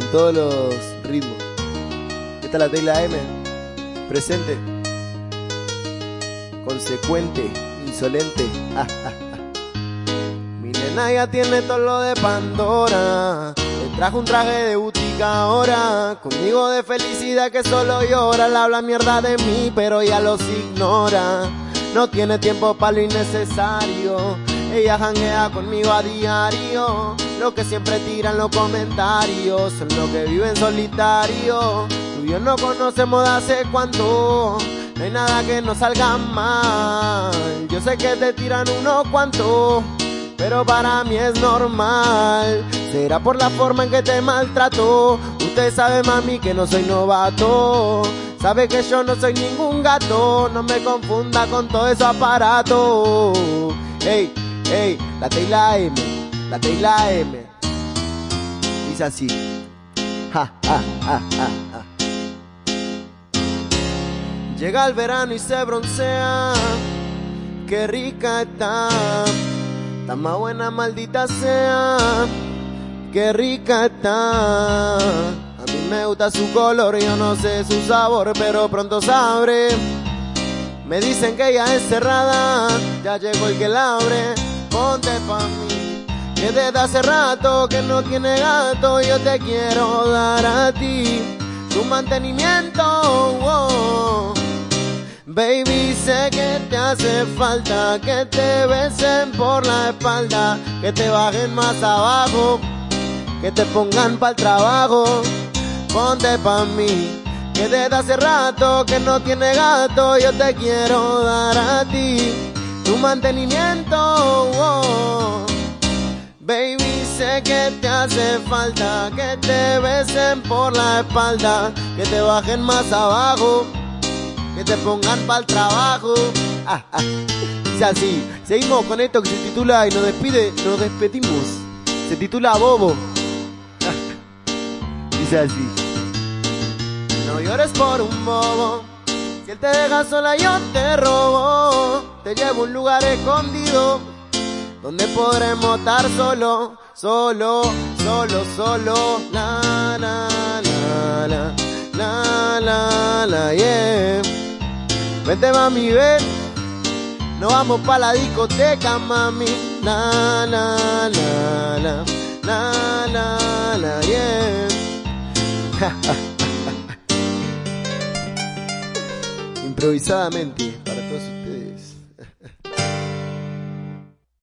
en todos los ritmos. Esta es la tecla M, presente, consecuente, insolente. Mi nena ya tiene todo lo de Pandora. Le trajo un traje de boutica ahora. Conmigo de felicidad que solo llora. Le habla mierda de mí, pero ya los ignora. No tiene tiempo para lo innecesario. Ella janguea conmigo a diario. Lo que siempre tiran los comentarios son los que viven solitario. Tú y yo no conocemos de hace cuánto. No hay nada que nos salga mal. Yo sé que te tiran unos cuantos. Pero para mí es normal. Será por la forma en que te maltrato. Usted sabe, mami, que no soy novato. Sabe que yo no soy ningún gato. No me confunda con todo ese aparato. Ey, ey, la T M. La T M. Dice así. Ja, ja, ja, ja. Llega el verano y se broncea. Qué rica está. Más buena, maldita sea. Qué rica está. A mí me gusta su color, yo no sé su sabor, pero pronto sabré. Me dicen que ella es cerrada, ya llegó el que la abre. Que desde hace rato que no tiene gato, yo te quiero dar a ti. Tu mantenimiento, wow. Baby, sé que te hace falta que te besen por la espalda, que te bajen más abajo, que te pongan para el trabajo. Ponte pa' mí, que desde hace rato que no tiene gato, yo te quiero dar a ti tu mantenimiento. wow. Baby, sé que te hace falta que te besen por la espalda, que te bajen más abajo que te pongan para el trabajo. Ah, ah. Dice así, seguimos con esto que se titula y nos despide, nos despedimos. Se titula Bobo. Dice así. No llores por un bobo. Si él te deja sola, yo te robo. Te llevo a un lugar escondido. Donde podremos estar solo, solo, solo, solo. La, la, la, la, la, la, la, yeah. Vente mami, ven. Nos vamos pa' la discoteca, mami. La, la, la, la, la, la, la, yeah. Improvisadamente.